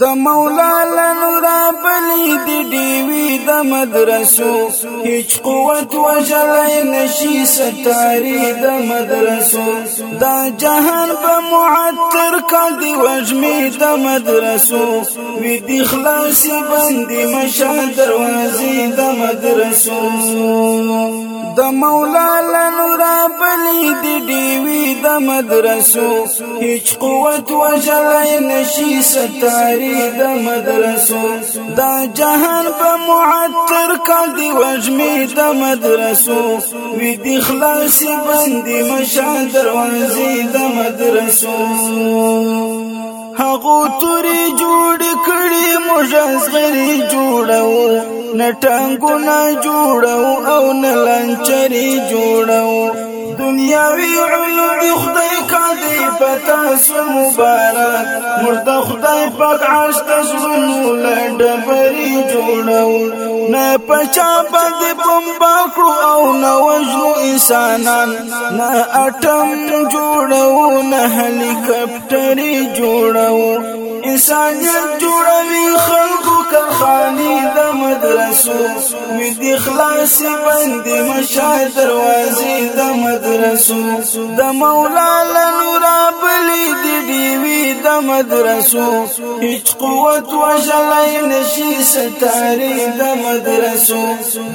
د مولا لنورا بلی دی دیوی د مدرسو هیچ قوت وجلی نشی ستاری د مدرسو دا جهان به معطر کا دی وجمی د مدرسو وی دی خلاصی بندی مشا دروازی د مدرسو د مولا دی دیوی د مدرسو هیچ قوت وجلای نشی ستاری د مدرسو دا جهان په معطر کال دی وجمی د مدرسو وی دی خلاصی بندی مشا دروازی د مدرسو هغو توري جوړ کړي موږ غري جوړو نټنګو نه جوړو او نلنچري جوړو دنیاوی علم دی خدای کادی پتا سو مبارک مرد خدای پاک عرش تزرنو لند بری جوړو نه پچا باندې پم باکړو او نه وژنو انسانان نه اټم جوړو نه هلیکاپټر جوړو انسانیت جوړوي خلقو کارخانه محمد رسول می دی خلاصی بند مشاه دروازی د مدرسو د مولا لنورا بلی دی دیوی د مدرسو هیچ قوت وجلی نشی ستاری د مدرسو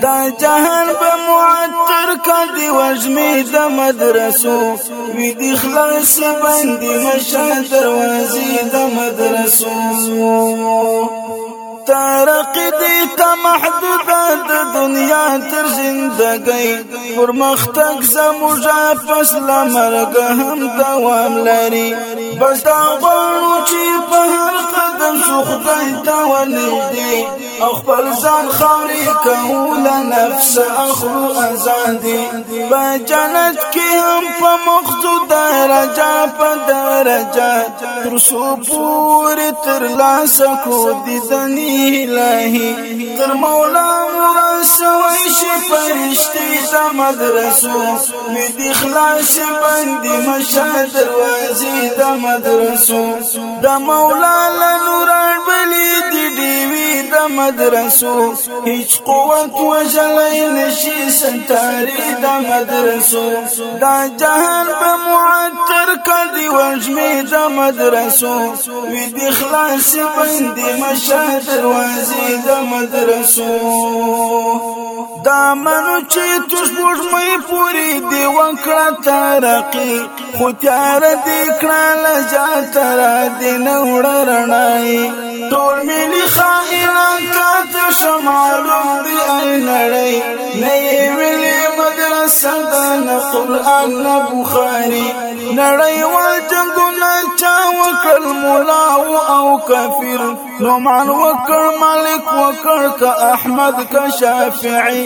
دا جهان به معطر کدی وجمی د مدرسو وی دی خلاصی بند مشاه دروازی د مدرسو ترقی دی تا محدوده د دنیا تر زندګۍ پر مختګ زموږ فصل مرګ هم دوام لري بس دا غواړو چې په هر قدم سو خدای ته ونږدې او خپل ځان خوري کول نفس اخرو ازادي په جنت کې هم په مخزو درجه په درجه تر سو پورې تر لاس کو دي ځنی الهي تر مولا مرسوي شي فرشتي ته مدرسو دې خلاص باندې مشه دروازې ته مدرسو د مولا لنور مدرسو هیچ قوت وجلی نشی ستاری دا مدرسو دا جهان به معطر کدی وجمی دا مدرسو وی دی خلاصی بندی مشه دروازی دا مدرسو دا منو چې توس پوجمې پوری دی وکړه ترقی خو تیار دی کړه لجا تر دین وړ رڼای ټول ملي خائنان کاته شمالوم دی نړۍ نه یې ویلې مدرسه ده قرآن نه بخاري نړۍ وال جنګو چا وکړ مولا او كافر نومان وکړ مالک وکړ كاحمد احمد که شافعی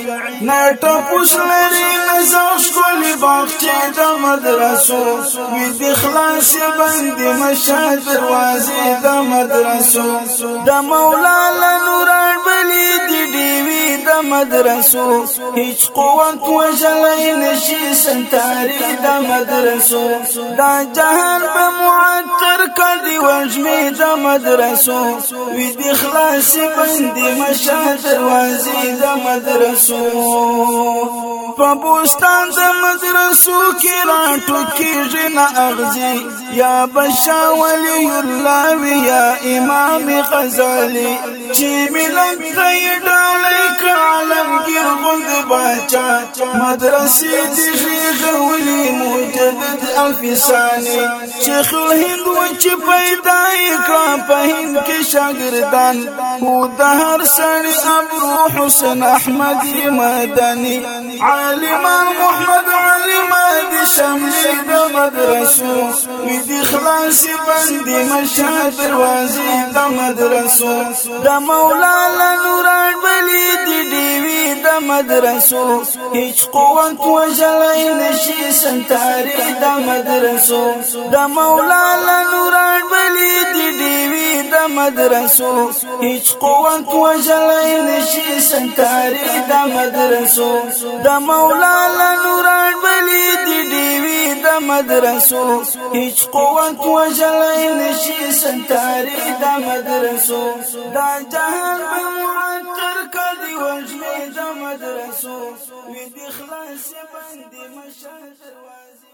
نټه پوسلری نزاش کولی باغچه د مدرسو وی د خلاص بندې مشه دروازې د مدرسو دا مولا لنوران بلی دی دیوی دا مدرسو هیڅ قوت وجلای نشي سنتاری دا مدرسو دا جهان به تر کدی وژمی د مدرسو وی د خلاص بندي مشه دروازې د مدرسو په بوستان د مدرسو کې راټو کېږي نه اغزي یا بشا ولی الله وی یا امام غزالی چې ملک ته ډالې د بچا مدرسې د غولي مجدد افسانه شیخ الهند و چې پیدا کړ په هند کې شاګردان او د هر سړي ابرو حسن احمدي مدني عالمان محمد علي مادي شمسي د مدرسو وی د خلاص بندي مشه دروازې د مدرسو د مولانا نوران مدرسو هیچ قوت وجلی نشي سنتاری د مدرسو د مولا لنوران بلی دی دیوی د مدرسو هیچ قوت وجلی نشي سنتاری د مدرسو د مولا لنوران بلی دی دیوی د مدرسو هیچ قوت وجلی نشي سنتاری د مدرسو دا جهان به وې د خلاصې باندې مشه دروازه